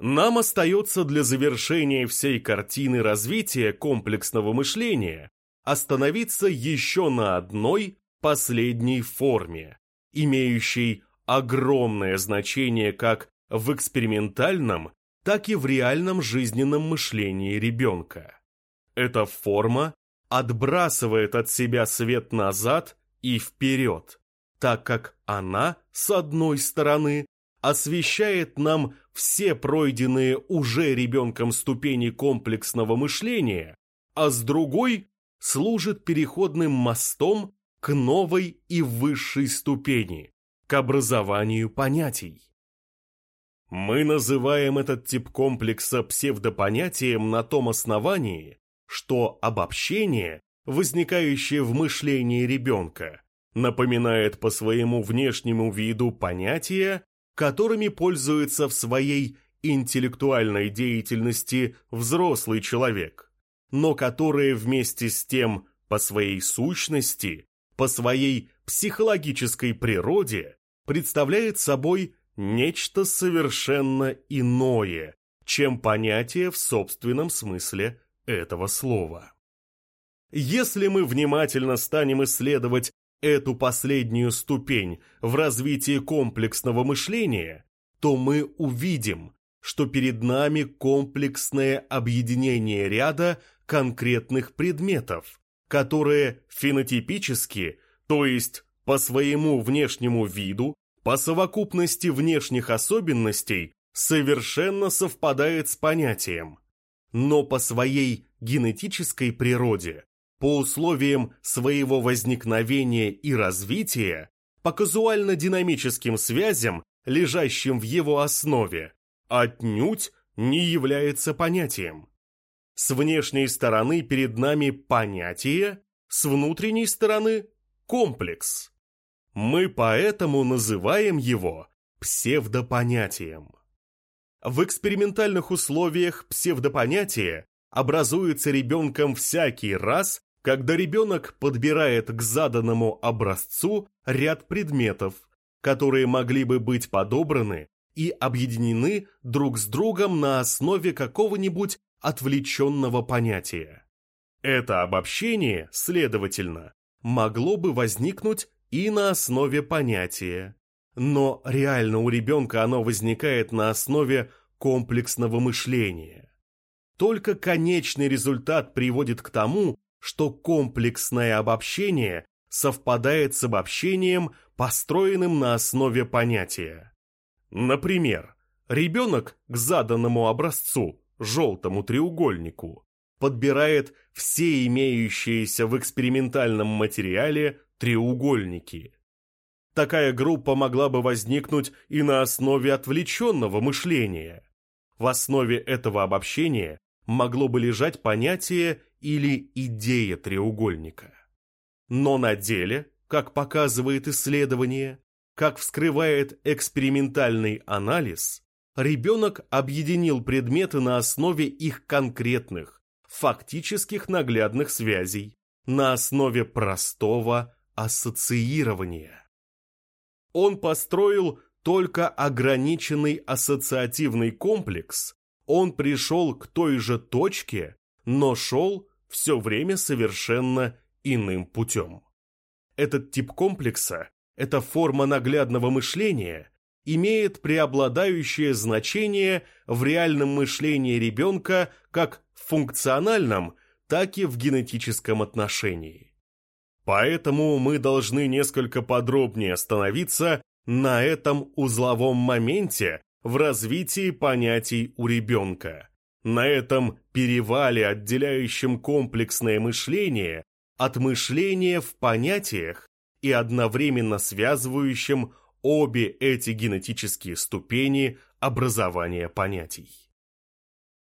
Нам остается для завершения всей картины развития комплексного мышления остановиться еще на одной последней форме, имеющей огромное значение как в экспериментальном, так и в реальном жизненном мышлении ребенка. Эта форма отбрасывает от себя свет назад и вперед, так как она, с одной стороны, освещает нам все пройденные уже ребенком ступени комплексного мышления, а с другой служит переходным мостом к новой и высшей ступени, к образованию понятий. Мы называем этот тип комплекса псевдопонятием на том основании, что обобщение, возникающее в мышлении ребенка, напоминает по своему внешнему виду понятия, которыми пользуется в своей интеллектуальной деятельности взрослый человек, но которые вместе с тем по своей сущности, по своей психологической природе представляет собой нечто совершенно иное, чем понятие в собственном смысле этого слова. Если мы внимательно станем исследовать эту последнюю ступень в развитии комплексного мышления, то мы увидим, что перед нами комплексное объединение ряда конкретных предметов, которые фенотипически, то есть по своему внешнему виду, по совокупности внешних особенностей, совершенно совпадает с понятием, но по своей генетической природе по условиям своего возникновения и развития, по казуально-динамическим связям, лежащим в его основе, отнюдь не является понятием. С внешней стороны перед нами понятие, с внутренней стороны – комплекс. Мы поэтому называем его псевдопонятием. В экспериментальных условиях псевдопонятие образуется ребенком всякий раз, когда ребенок подбирает к заданному образцу ряд предметов, которые могли бы быть подобраны и объединены друг с другом на основе какого-нибудь отвлеченного понятия. Это обобщение, следовательно, могло бы возникнуть и на основе понятия. Но реально у ребенка оно возникает на основе комплексного мышления. Только конечный результат приводит к тому, что комплексное обобщение совпадает с обобщением, построенным на основе понятия. Например, ребенок к заданному образцу, желтому треугольнику, подбирает все имеющиеся в экспериментальном материале треугольники. Такая группа могла бы возникнуть и на основе отвлеченного мышления. В основе этого обобщения могло бы лежать понятие или идея треугольника. Но на деле, как показывает исследование, как вскрывает экспериментальный анализ, ребенок объединил предметы на основе их конкретных, фактических наглядных связей, на основе простого ассоциирования. Он построил только ограниченный ассоциативный комплекс, он пришел к той же точке, но шел все время совершенно иным путем. Этот тип комплекса, эта форма наглядного мышления, имеет преобладающее значение в реальном мышлении ребенка как в функциональном, так и в генетическом отношении. Поэтому мы должны несколько подробнее остановиться на этом узловом моменте в развитии понятий у ребенка на этом перевале, отделяющем комплексное мышление от мышления в понятиях и одновременно связывающем обе эти генетические ступени образования понятий.